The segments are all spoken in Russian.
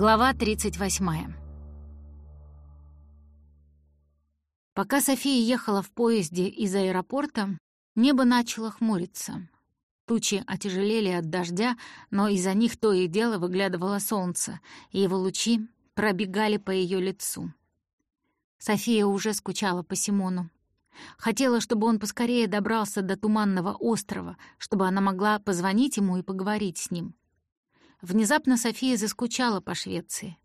Глава 38. Пока София ехала в поезде из аэропорта, небо начало хмуриться. Тучи отяжелели от дождя, но из-за них то и дело выглядывало солнце, и его лучи пробегали по ее лицу. София уже скучала по Симону. Хотела, чтобы он поскорее добрался до Туманного острова, чтобы она могла позвонить ему и поговорить с ним. Внезапно София заскучала по Швеции.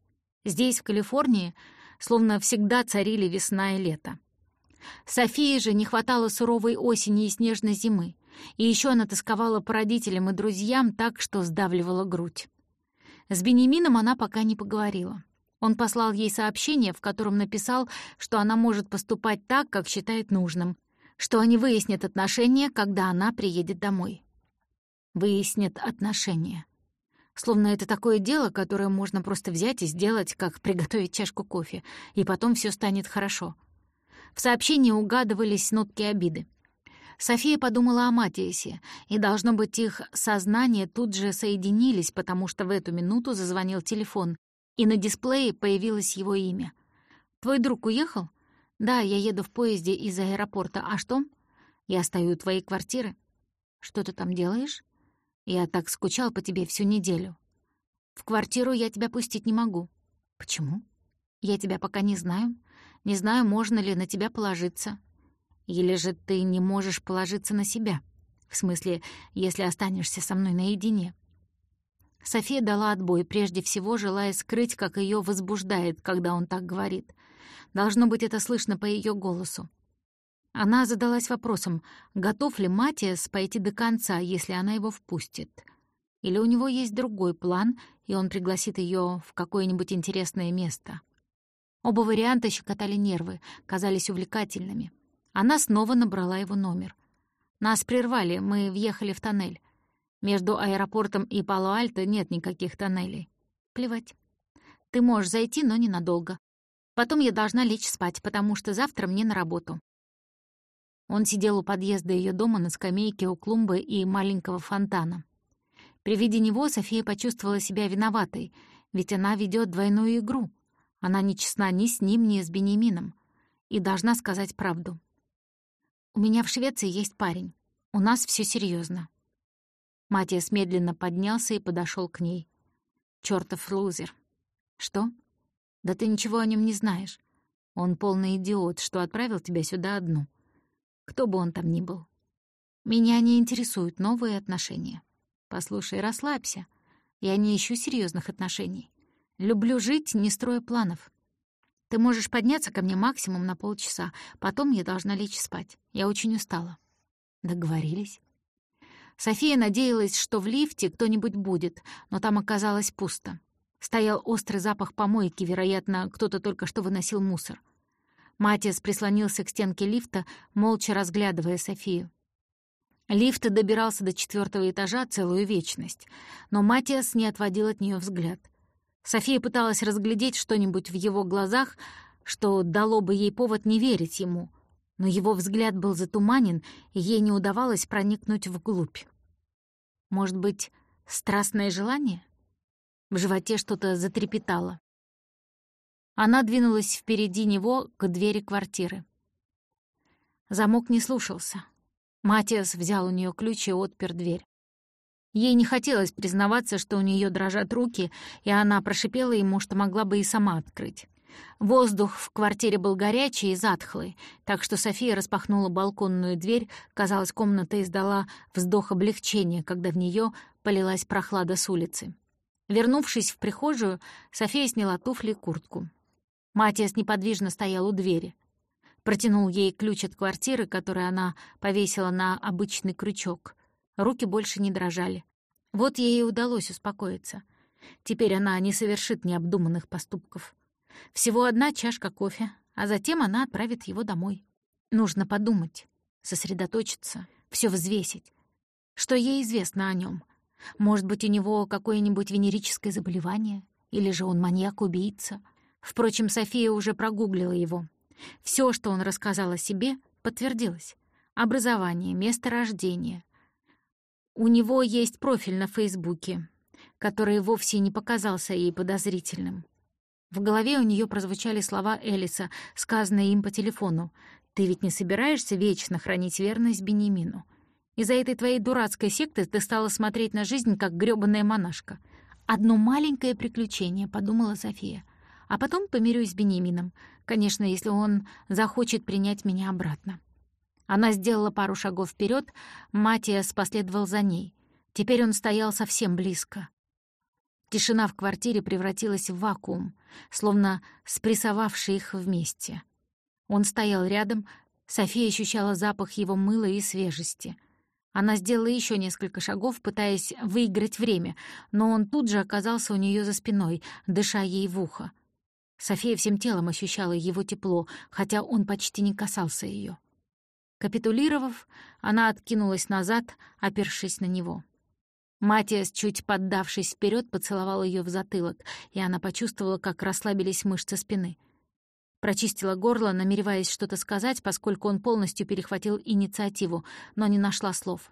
Здесь, в Калифорнии, словно всегда царили весна и лето. Софии же не хватало суровой осени и снежной зимы, и еще она тосковала по родителям и друзьям так, что сдавливала грудь. С Бенемином она пока не поговорила. Он послал ей сообщение, в котором написал, что она может поступать так, как считает нужным, что они выяснят отношения, когда она приедет домой. Выяснят отношения. Словно это такое дело, которое можно просто взять и сделать, как приготовить чашку кофе, и потом все станет хорошо. В сообщении угадывались нотки обиды. София подумала о Матиасе, и, должно быть, их сознания тут же соединились, потому что в эту минуту зазвонил телефон, и на дисплее появилось его имя. «Твой друг уехал?» «Да, я еду в поезде из аэропорта. А что?» «Я стою у твоей квартиры». «Что ты там делаешь?» Я так скучал по тебе всю неделю. В квартиру я тебя пустить не могу. Почему? Я тебя пока не знаю. Не знаю, можно ли на тебя положиться. Или же ты не можешь положиться на себя. В смысле, если останешься со мной наедине. София дала отбой, прежде всего желая скрыть, как ее возбуждает, когда он так говорит. Должно быть, это слышно по ее голосу. Она задалась вопросом, готов ли Матиас пойти до конца, если она его впустит. Или у него есть другой план, и он пригласит ее в какое-нибудь интересное место. Оба варианта щекотали нервы, казались увлекательными. Она снова набрала его номер. Нас прервали, мы въехали в тоннель. Между аэропортом и Пало-Альто нет никаких тоннелей. Плевать. Ты можешь зайти, но ненадолго. Потом я должна лечь спать, потому что завтра мне на работу. Он сидел у подъезда ее дома на скамейке у клумбы и маленького фонтана. При виде него София почувствовала себя виноватой, ведь она ведет двойную игру. Она не честна ни с ним, ни с Бенемином. И должна сказать правду. «У меня в Швеции есть парень. У нас все серьезно. Матиас медленно поднялся и подошел к ней. Чёртов лузер. «Что? Да ты ничего о нем не знаешь. Он полный идиот, что отправил тебя сюда одну кто бы он там ни был. Меня не интересуют новые отношения. Послушай, расслабься. Я не ищу серьезных отношений. Люблю жить, не строя планов. Ты можешь подняться ко мне максимум на полчаса, потом я должна лечь спать. Я очень устала. Договорились. София надеялась, что в лифте кто-нибудь будет, но там оказалось пусто. Стоял острый запах помойки, вероятно, кто-то только что выносил мусор. Матиас прислонился к стенке лифта, молча разглядывая Софию. Лифт добирался до четвертого этажа целую вечность, но Матиас не отводил от нее взгляд. София пыталась разглядеть что-нибудь в его глазах, что дало бы ей повод не верить ему, но его взгляд был затуманен, и ей не удавалось проникнуть вглубь. Может быть, страстное желание? В животе что-то затрепетало. Она двинулась впереди него к двери квартиры. Замок не слушался. Матиас взял у нее ключ и отпер дверь. Ей не хотелось признаваться, что у нее дрожат руки, и она прошипела ему, что могла бы и сама открыть. Воздух в квартире был горячий и затхлый, так что София распахнула балконную дверь, казалось, комната издала вздох облегчения, когда в нее полилась прохлада с улицы. Вернувшись в прихожую, София сняла туфли и куртку. Матиас неподвижно стоял у двери. Протянул ей ключ от квартиры, который она повесила на обычный крючок. Руки больше не дрожали. Вот ей и удалось успокоиться. Теперь она не совершит необдуманных поступков. Всего одна чашка кофе, а затем она отправит его домой. Нужно подумать, сосредоточиться, все взвесить. Что ей известно о нем? Может быть, у него какое-нибудь венерическое заболевание? Или же он маньяк-убийца — Впрочем, София уже прогуглила его. Все, что он рассказал о себе, подтвердилось. Образование, место рождения. У него есть профиль на Фейсбуке. который вовсе не показался ей подозрительным. В голове у нее прозвучали слова Элиса, сказанные им по телефону. «Ты ведь не собираешься вечно хранить верность Бенемину? Из-за этой твоей дурацкой секты ты стала смотреть на жизнь, как грёбаная монашка. Одно маленькое приключение», — подумала София. «А потом помирюсь с Бенемином. Конечно, если он захочет принять меня обратно». Она сделала пару шагов вперед, Матиас последовал за ней. Теперь он стоял совсем близко. Тишина в квартире превратилась в вакуум, словно спрессовавший их вместе. Он стоял рядом, София ощущала запах его мыла и свежести. Она сделала еще несколько шагов, пытаясь выиграть время, но он тут же оказался у нее за спиной, дыша ей в ухо. София всем телом ощущала его тепло, хотя он почти не касался ее. Капитулировав, она откинулась назад, опершись на него. Матиас, чуть поддавшись вперед, поцеловал ее в затылок, и она почувствовала, как расслабились мышцы спины. Прочистила горло, намереваясь что-то сказать, поскольку он полностью перехватил инициативу, но не нашла слов.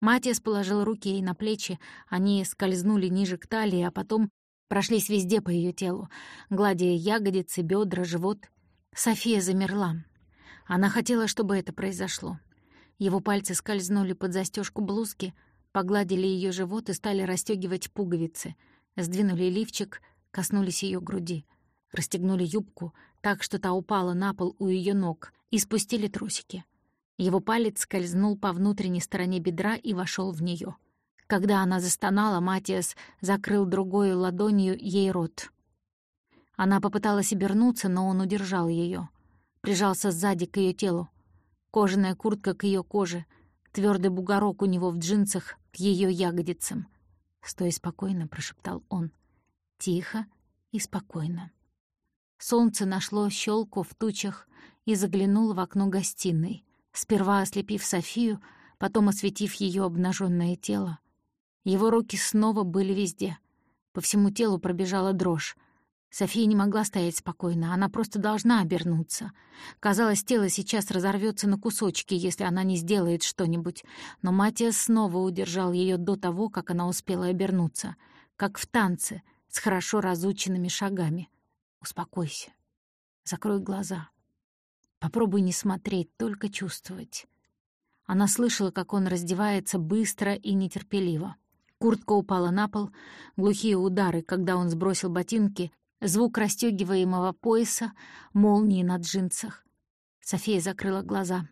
Матиас положил руки ей на плечи, они скользнули ниже к талии, а потом прошлись везде по ее телу, гладя ягодицы, бедра, живот. София замерла. Она хотела, чтобы это произошло. Его пальцы скользнули под застежку блузки, погладили ее живот и стали расстегивать пуговицы, сдвинули лифчик, коснулись ее груди, расстегнули юбку так, что та упала на пол у ее ног, и спустили трусики. Его палец скользнул по внутренней стороне бедра и вошел в нее. Когда она застонала, Матиас закрыл другой ладонью ей рот. Она попыталась обернуться, но он удержал ее, прижался сзади к ее телу. Кожаная куртка к ее коже, твердый бугорок у него в джинсах к ее ягодицам. «Стой спокойно», — прошептал он. Тихо и спокойно. Солнце нашло щелку в тучах и заглянуло в окно гостиной, сперва ослепив Софию, потом осветив ее обнаженное тело. Его руки снова были везде. По всему телу пробежала дрожь. София не могла стоять спокойно, она просто должна обернуться. Казалось, тело сейчас разорвется на кусочки, если она не сделает что-нибудь. Но Матиас снова удержал ее до того, как она успела обернуться. Как в танце, с хорошо разученными шагами. «Успокойся. Закрой глаза. Попробуй не смотреть, только чувствовать». Она слышала, как он раздевается быстро и нетерпеливо. Куртка упала на пол, глухие удары, когда он сбросил ботинки, звук расстёгиваемого пояса, молнии на джинсах. София закрыла глаза.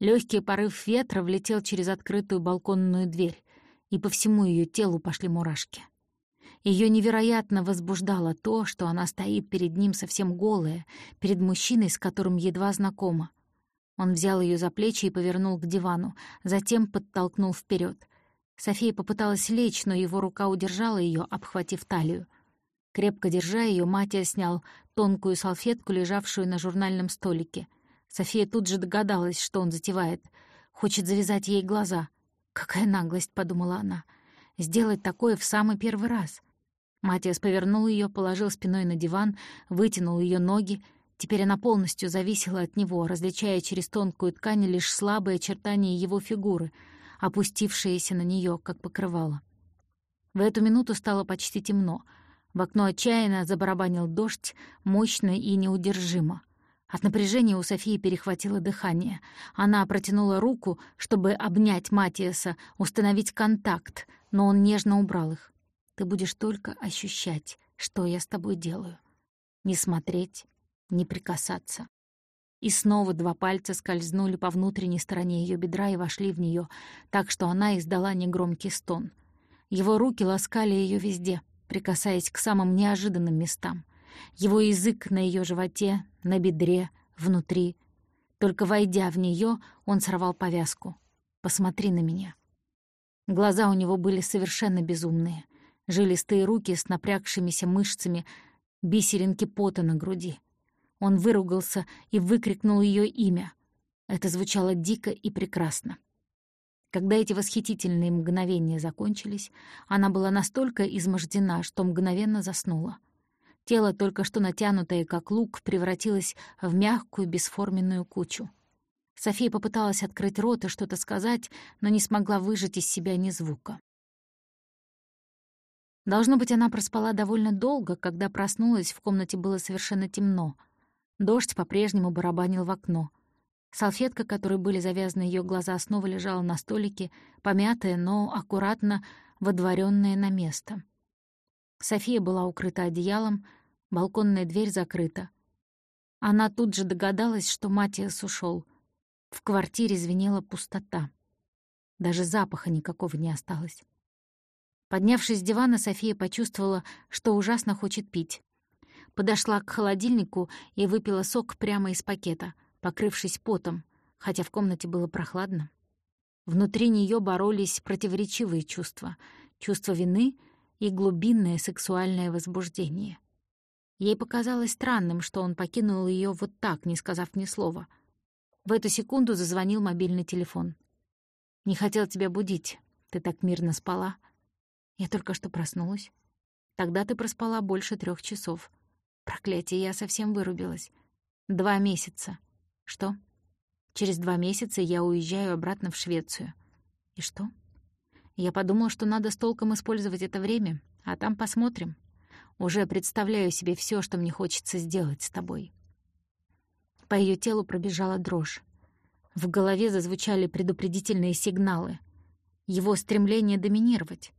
Лёгкий порыв ветра влетел через открытую балконную дверь, и по всему её телу пошли мурашки. Её невероятно возбуждало то, что она стоит перед ним совсем голая, перед мужчиной, с которым едва знакома. Он взял её за плечи и повернул к дивану, затем подтолкнул вперёд. София попыталась лечь, но его рука удержала её, обхватив талию. Крепко держа ее, Матия снял тонкую салфетку, лежавшую на журнальном столике. София тут же догадалась, что он затевает. Хочет завязать ей глаза. «Какая наглость!» — подумала она. «Сделать такое в самый первый раз». Матиас повернул ее, положил спиной на диван, вытянул ее ноги. Теперь она полностью зависела от него, различая через тонкую ткань лишь слабые очертания его фигуры, опустившиеся на нее, как покрывало. В эту минуту стало почти темно — в окно отчаянно забарабанил дождь, мощно и неудержимо. От напряжения у Софии перехватило дыхание. Она протянула руку, чтобы обнять Матиаса, установить контакт, но он нежно убрал их. «Ты будешь только ощущать, что я с тобой делаю. Не смотреть, не прикасаться». И снова два пальца скользнули по внутренней стороне ее бедра и вошли в нее, так что она издала негромкий стон. Его руки ласкали ее везде — прикасаясь к самым неожиданным местам. Его язык на ее животе, на бедре, внутри. Только войдя в нее, он сорвал повязку. «Посмотри на меня». Глаза у него были совершенно безумные. Жилистые руки с напрягшимися мышцами, бисеринки пота на груди. Он выругался и выкрикнул ее имя. Это звучало дико и прекрасно. Когда эти восхитительные мгновения закончились, она была настолько измождена, что мгновенно заснула. Тело, только что натянутое, как лук, превратилось в мягкую бесформенную кучу. София попыталась открыть рот и что-то сказать, но не смогла выжать из себя ни звука. Должно быть, она проспала довольно долго, когда проснулась, в комнате было совершенно темно. Дождь по-прежнему барабанил в окно. Салфетка, которой были завязаны ее глаза, снова лежала на столике, помятая, но аккуратно водворенная на место. София была укрыта одеялом, балконная дверь закрыта. Она тут же догадалась, что Матиас ушел. В квартире звенела пустота. Даже запаха никакого не осталось. Поднявшись с дивана, София почувствовала, что ужасно хочет пить. Подошла к холодильнику и выпила сок прямо из пакета, покрывшись потом, хотя в комнате было прохладно. Внутри нее боролись противоречивые чувства — чувство вины и глубинное сексуальное возбуждение. Ей показалось странным, что он покинул ее вот так, не сказав ни слова. В эту секунду зазвонил мобильный телефон. «Не хотел тебя будить. Ты так мирно спала». Я только что проснулась. Тогда ты проспала больше трех часов. Проклятие, я совсем вырубилась. Два месяца. Что? Через два месяца я уезжаю обратно в Швецию. И что? Я подумала, что надо с толком использовать это время, а там посмотрим. Уже представляю себе все, что мне хочется сделать с тобой. По ее телу пробежала дрожь. В голове зазвучали предупредительные сигналы. Его стремление доминировать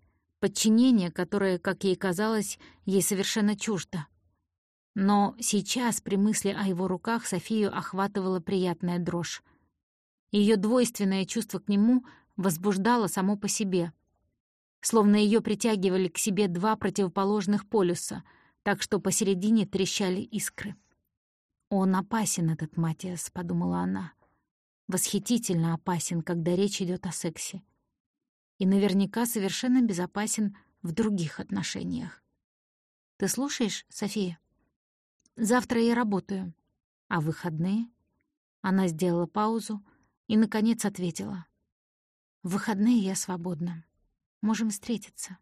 подчинение, которое, как ей казалось, ей совершенно чуждо. Но сейчас при мысли о его руках Софию охватывала приятная дрожь. Ее двойственное чувство к нему возбуждало само по себе. Словно ее притягивали к себе два противоположных полюса, так что посередине трещали искры. «Он опасен, этот Матиас», — подумала она. «Восхитительно опасен, когда речь идет о сексе и наверняка совершенно безопасен в других отношениях. Ты слушаешь, София? Завтра я работаю. А выходные? Она сделала паузу и, наконец, ответила. В выходные я свободна. Можем встретиться.